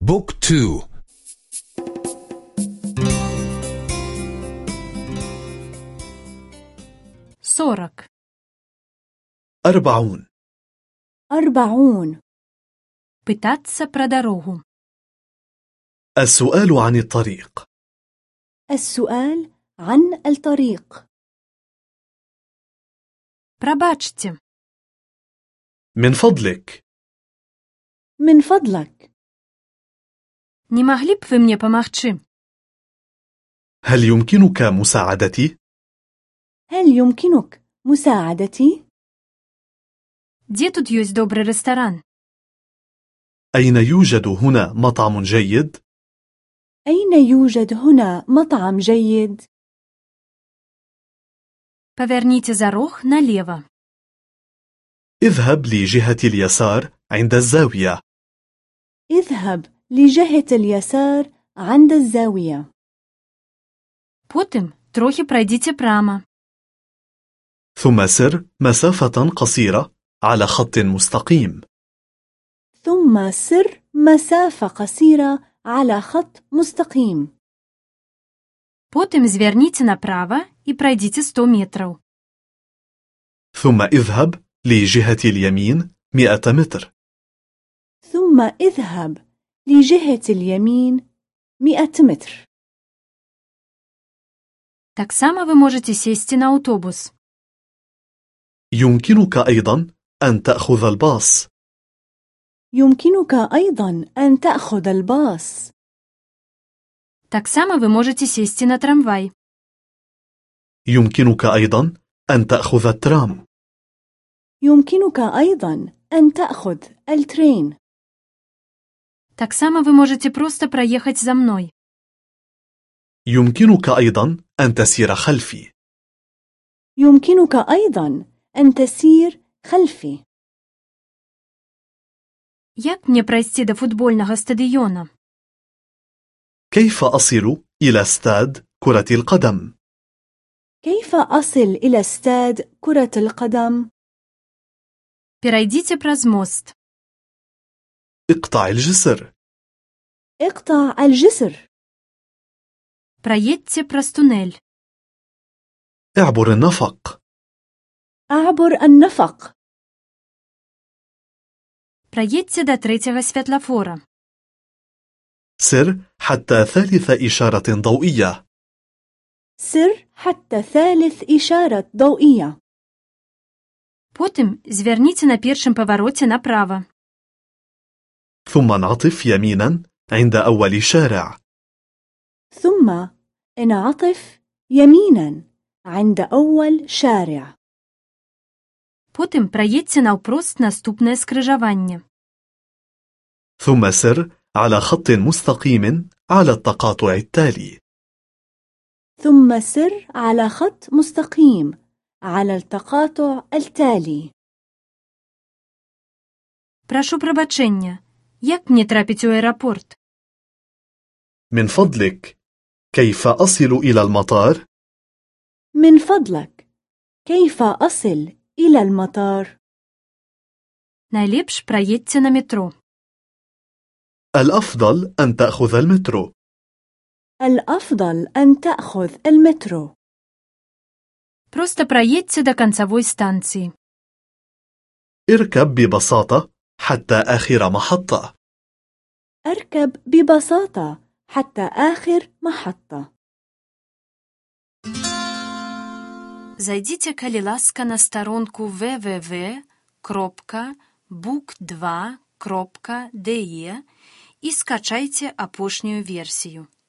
بوك تو сорок أربعون أربعون Пытаться про дорогу. السؤال عن الطريق السؤال عن الطريق Пробачьте. من فضلك من فضلك Не могли б вы мне помогчи? هل يمكنك مساعدتي؟ هل يمكنك مساعدتي؟ Где тут есть добрый ресторан? أين يوجد هنا مطعم جيد؟ أين يوجد هنا مطعم جيد؟ Поверните за рог налево. اذهب لجهة اليسار عند الزاوية اذهب لجهة اليسار عند الزاوية Потім трохи пройдите прямо. ثم سر مسافة قصيرة على خط مستقيم ثم سر مسافة قصيرة على خط مستقيم Потім зверніться направо і пройдите 100 метрів. ثم اذهب لجهة اليمين 100 متر ثم اذهب لجهة اليمين 100 متر Так само ви можете сісти на автобус. يمكنك أيضا أن تأخذ الباص يمكنك أيضا أن تأخذ الباص Так само ви можете сісти на трамвай. يمكنك أيضا أن تأخذ الترام يمكنك أيضا أن تأخذ الترين Так само ви можете просто проїхати за мною. يمكنك أيضا أن تسير خلفي يمكنك أيضا أن تسير خلفي Як мне пройти до футбольного стадіона? كيف أصل إلى استاد كرة القدم؟ كيف أصل إلى استاد كرة القدم؟ Перейдите праз мост. اقطع الجسر اقطع الجسر Проїдьте праз тунель. اعبر النفق أعبر النفق Проїдьте до третього світлофора. سر حتى ثالث إشارة ضوئية سر حتى ثالث إشارة ضوئية Потім зверніться на першому повороті направо. ثم انعطف يمينا عند أول شارع ثم انعطف يمينا عند أول شارع Потім проїдьте навпрост наступне скрижування. ثم سر على خط مستقيم على التقاطع التالي ثم سر على خط مستقيم على التقاطع التالي Прошу пробачення. Як мені трапити у аеропорт? من فضلك كيف أصل إلى المطار؟ من فضلك كيف أصل إلى المطار؟ Найлепш проїдьте на метро. الأفضل أن تأخذ المترو الأفضل أن تأخذ المترو Просто проїдьте до концевої станції. اركب ببساطة حتى آخر محطة أركب ببساطة حتى آخر محطة Зайдите, калі ласка, на сторонку www.book2.de і скачайте апошнюю версію.